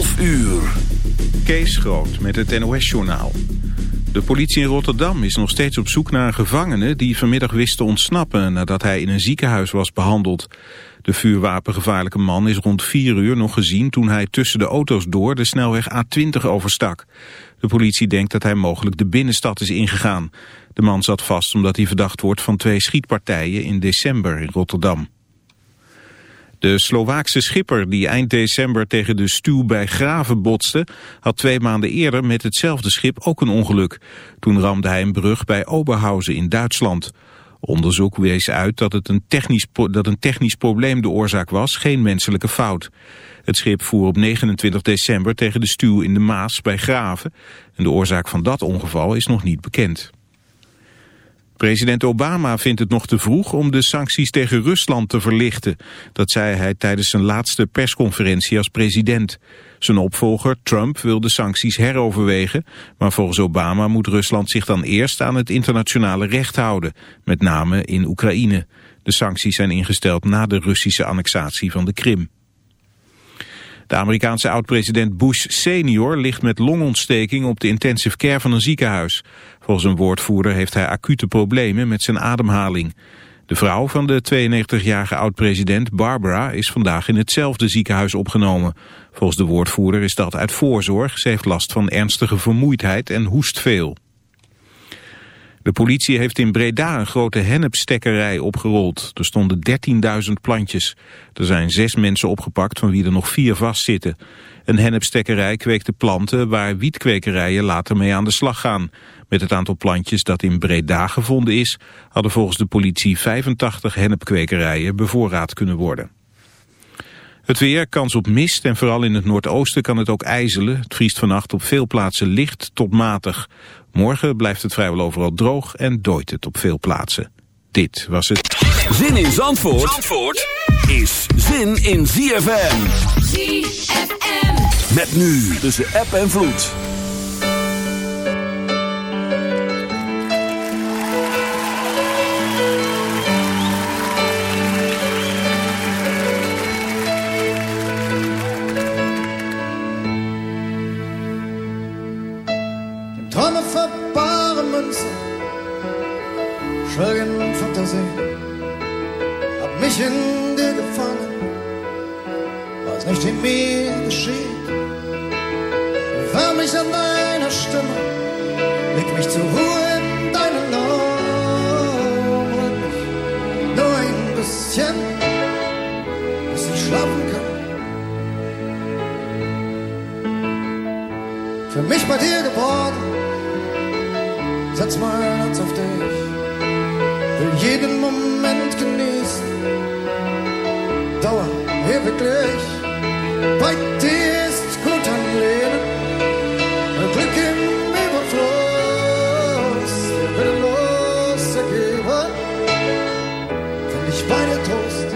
11 uur. Kees Groot met het NOS-journaal. De politie in Rotterdam is nog steeds op zoek naar een gevangene... die vanmiddag wist te ontsnappen nadat hij in een ziekenhuis was behandeld. De vuurwapengevaarlijke man is rond 4 uur nog gezien... toen hij tussen de auto's door de snelweg A20 overstak. De politie denkt dat hij mogelijk de binnenstad is ingegaan. De man zat vast omdat hij verdacht wordt van twee schietpartijen in december in Rotterdam. De Slovaakse schipper die eind december tegen de stuw bij Graven botste... had twee maanden eerder met hetzelfde schip ook een ongeluk. Toen ramde hij een brug bij Oberhausen in Duitsland. Onderzoek wees uit dat, het een technisch, dat een technisch probleem de oorzaak was, geen menselijke fout. Het schip voer op 29 december tegen de stuw in de Maas bij Graven. En de oorzaak van dat ongeval is nog niet bekend. President Obama vindt het nog te vroeg om de sancties tegen Rusland te verlichten. Dat zei hij tijdens zijn laatste persconferentie als president. Zijn opvolger Trump wil de sancties heroverwegen, maar volgens Obama moet Rusland zich dan eerst aan het internationale recht houden, met name in Oekraïne. De sancties zijn ingesteld na de Russische annexatie van de Krim. De Amerikaanse oud-president Bush senior ligt met longontsteking op de intensive care van een ziekenhuis. Volgens een woordvoerder heeft hij acute problemen met zijn ademhaling. De vrouw van de 92-jarige oud-president Barbara is vandaag in hetzelfde ziekenhuis opgenomen. Volgens de woordvoerder is dat uit voorzorg. Ze heeft last van ernstige vermoeidheid en hoest veel. De politie heeft in Breda een grote hennepstekkerij opgerold. Er stonden 13.000 plantjes. Er zijn zes mensen opgepakt, van wie er nog vier vastzitten. Een hennepstekkerij kweekte planten waar wietkwekerijen later mee aan de slag gaan. Met het aantal plantjes dat in Breda gevonden is... hadden volgens de politie 85 hennepkwekerijen bevoorraad kunnen worden. Het weer, kans op mist en vooral in het noordoosten kan het ook ijzelen. Het vriest vannacht op veel plaatsen licht tot matig. Morgen blijft het vrijwel overal droog en dooit het op veel plaatsen. Dit was het. Zin in Zandvoort, Zandvoort is zin in ZFM. ZFM. Met nu tussen app en vloed. Schwelgen Fantasie hab mich in dir gefangen, weiß nicht, wie mir geschieht. Wärm mich an deiner Stimme, leg mich zur Ruhe in deinen Armen. Nur ein bisschen, bis ich schlafen kann. Für mich bei dir geboren, setz mein Herz auf dich jeden Moment genießen. Dauer ewiglich, bei dir ist gut an Leben, Glück im Überfluss, willenlos ergeben, wenn ich bei dir tost.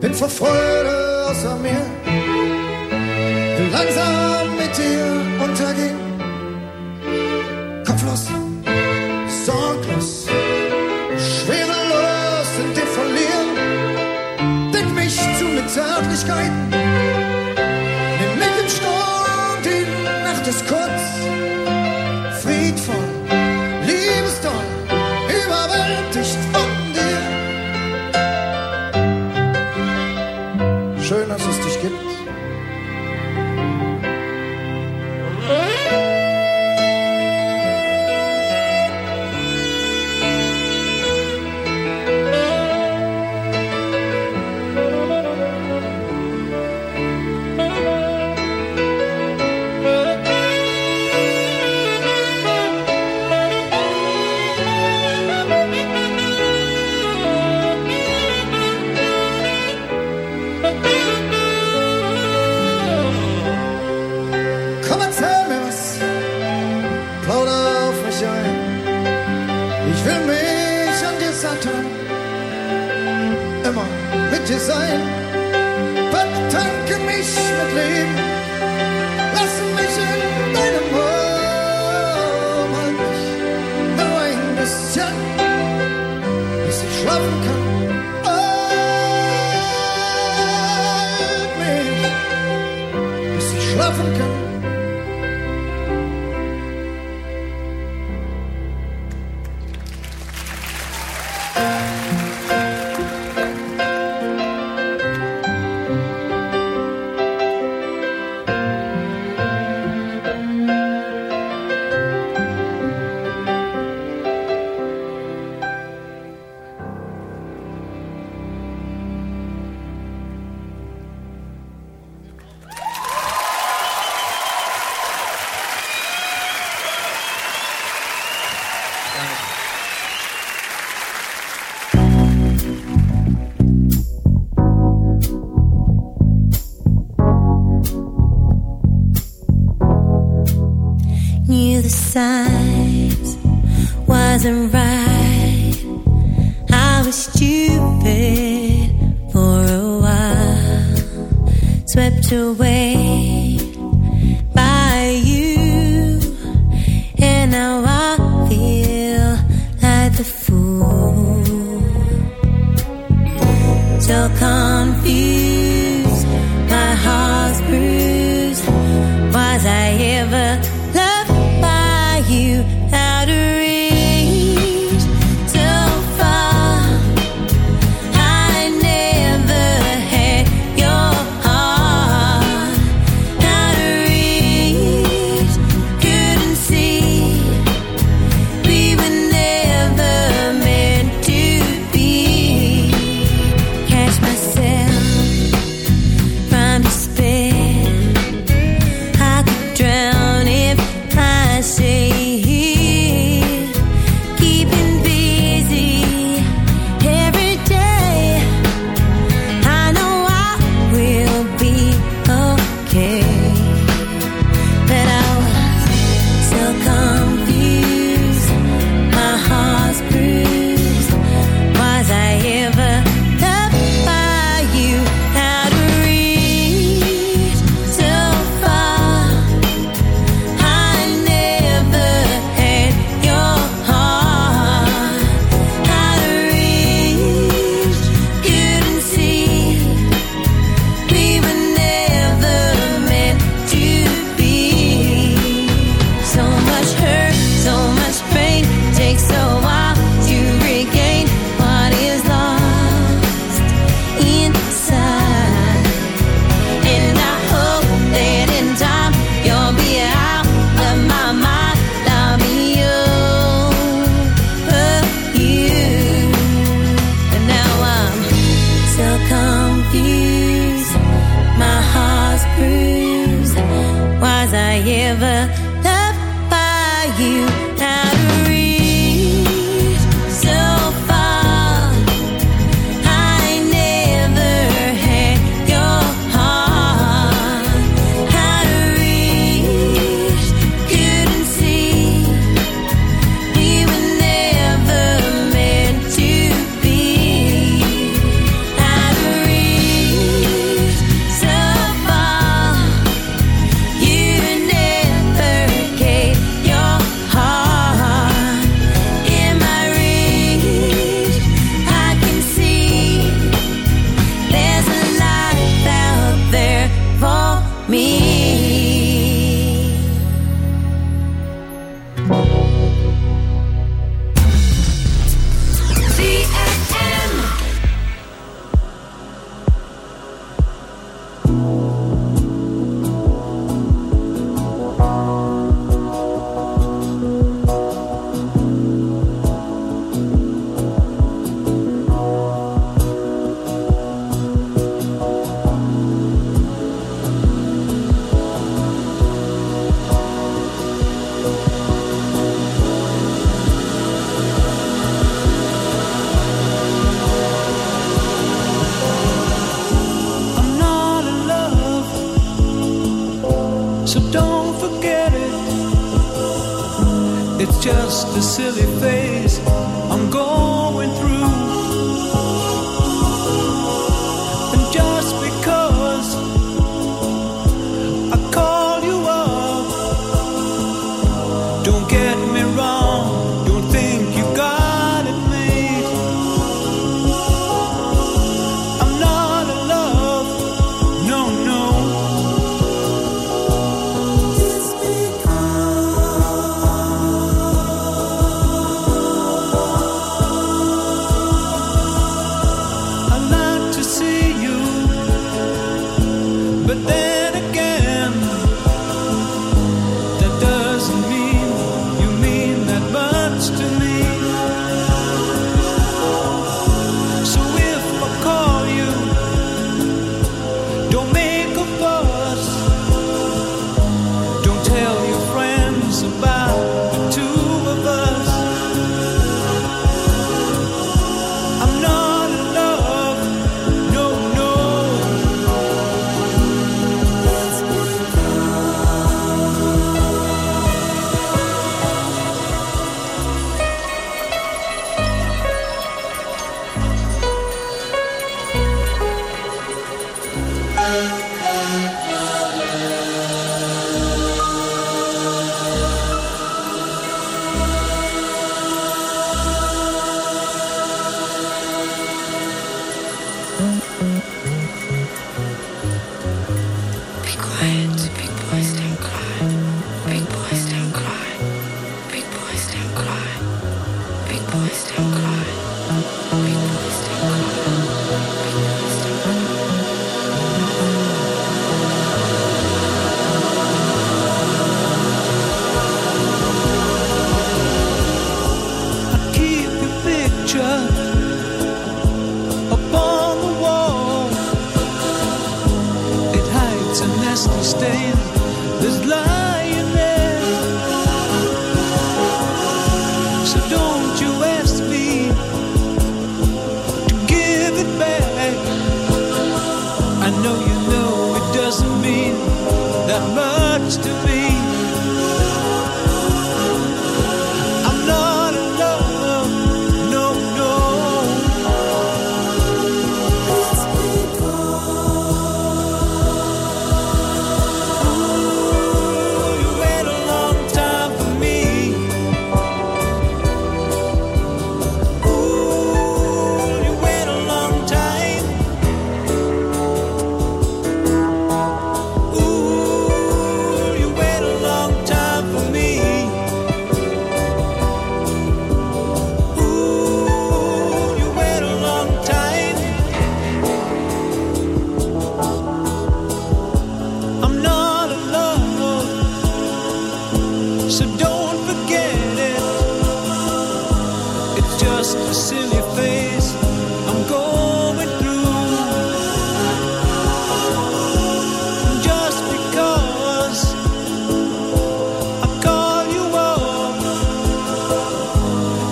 Bin vor Freude außer mir, Zärtlichkeiten, nimm mich im Sturm, die Nacht ist kurz, Knew the signs wasn't right. the silly thing.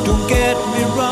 Don't get me wrong.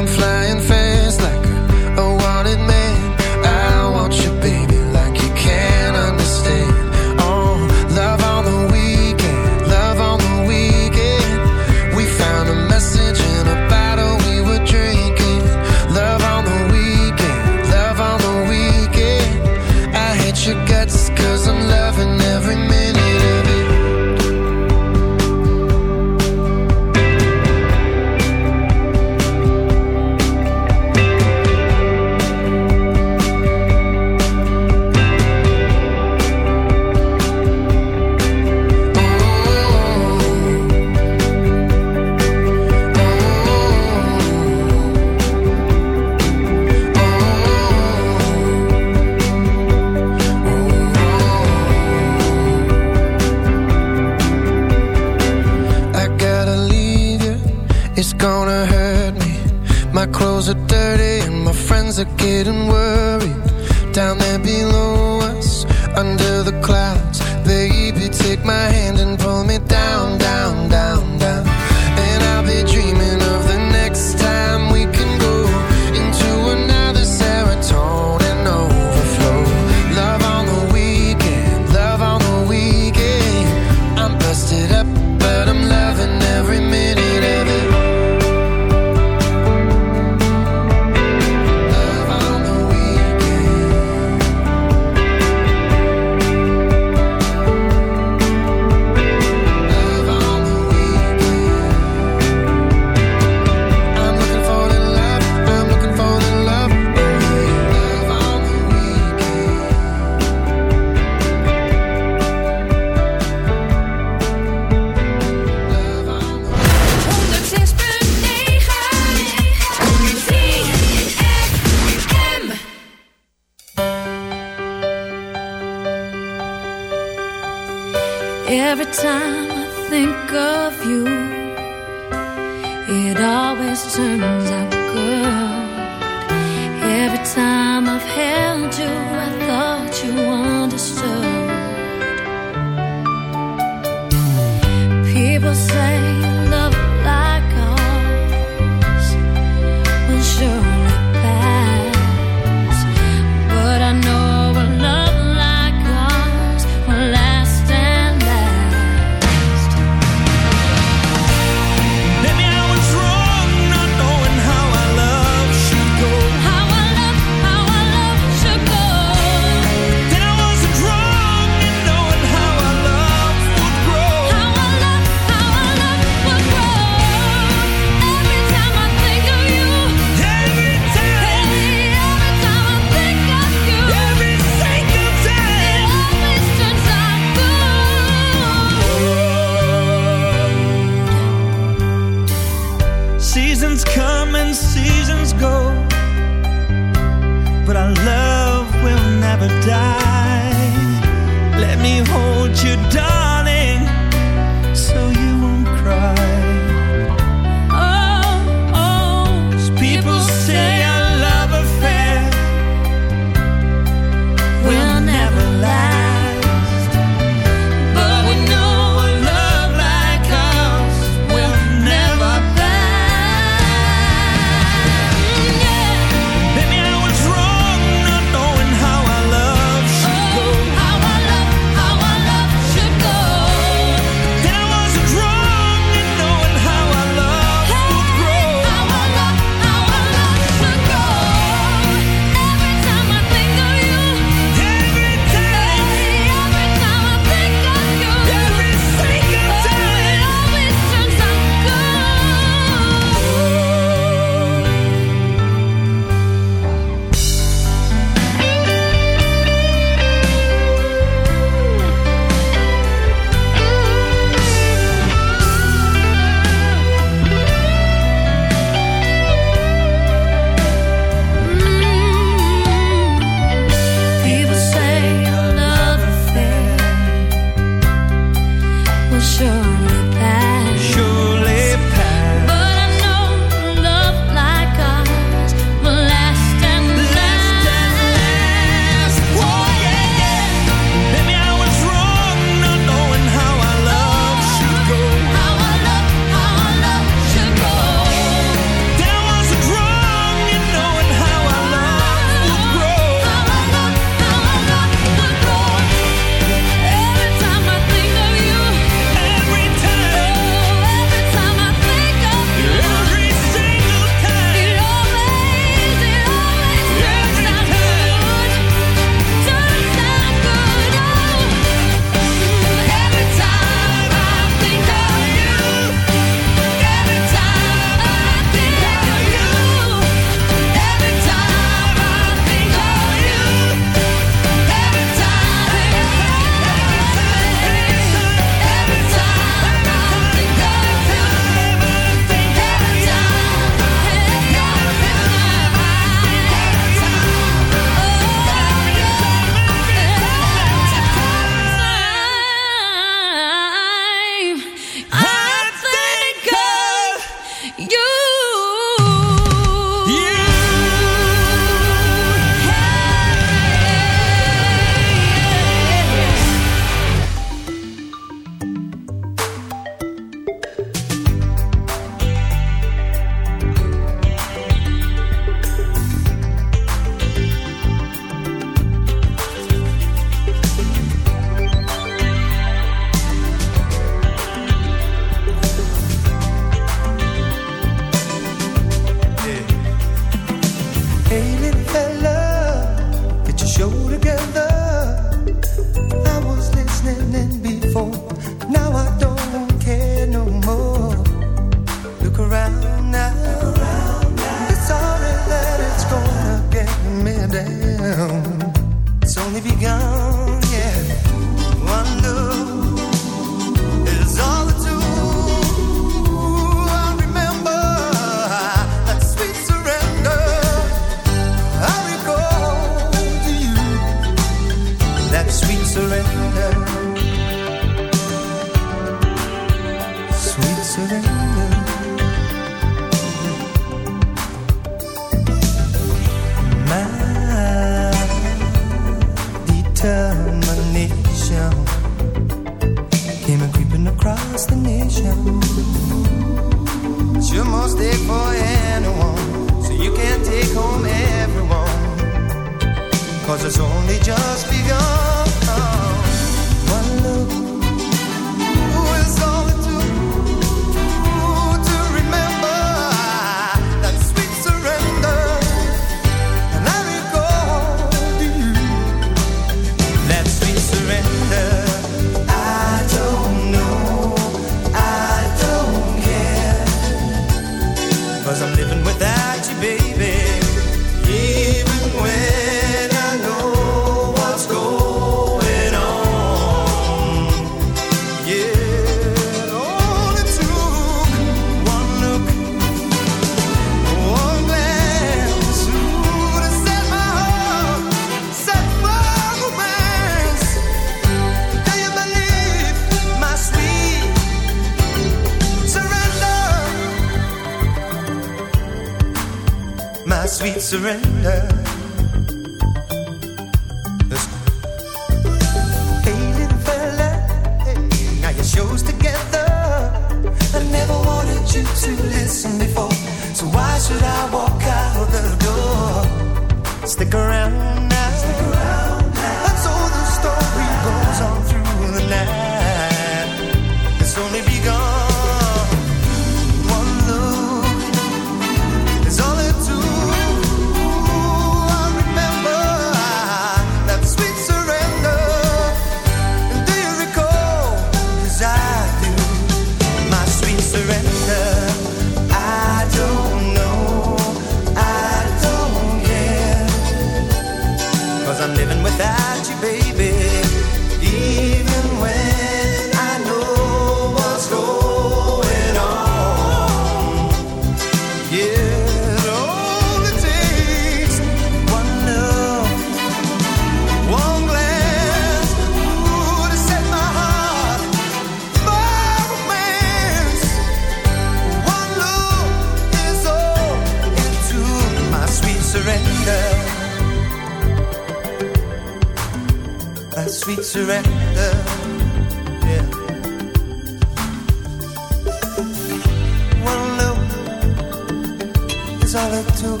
You it took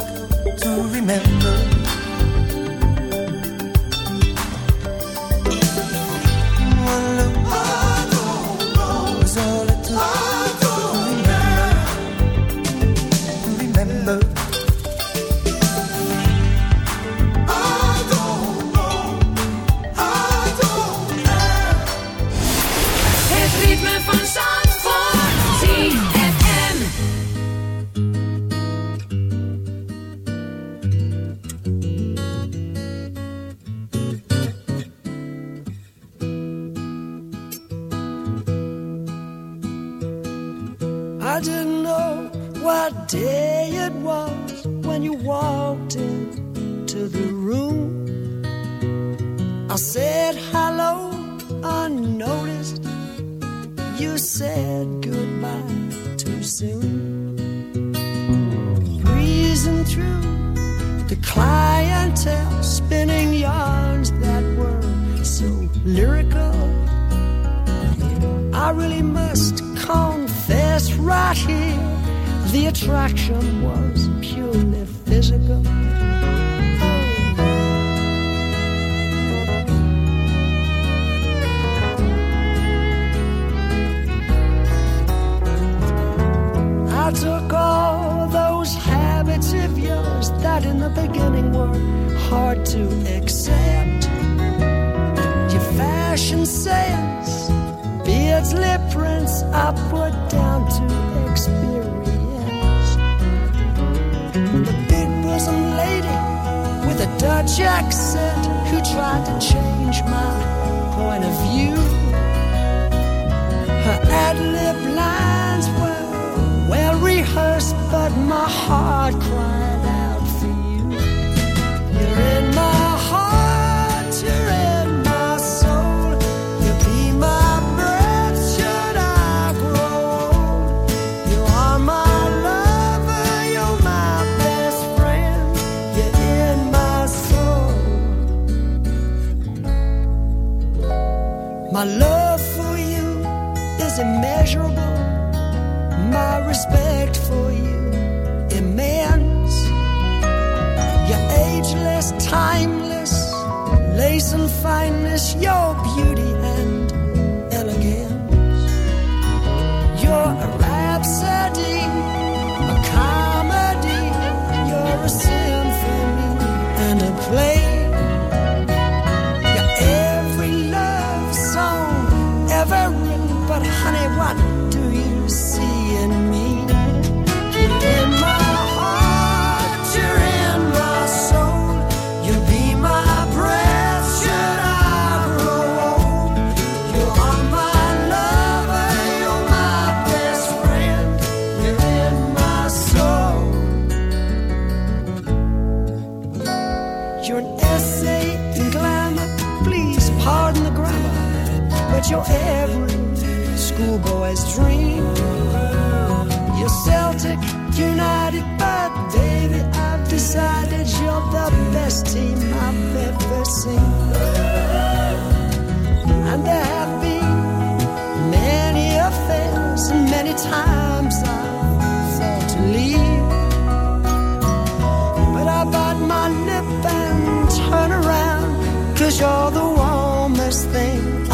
to soon. Heart cried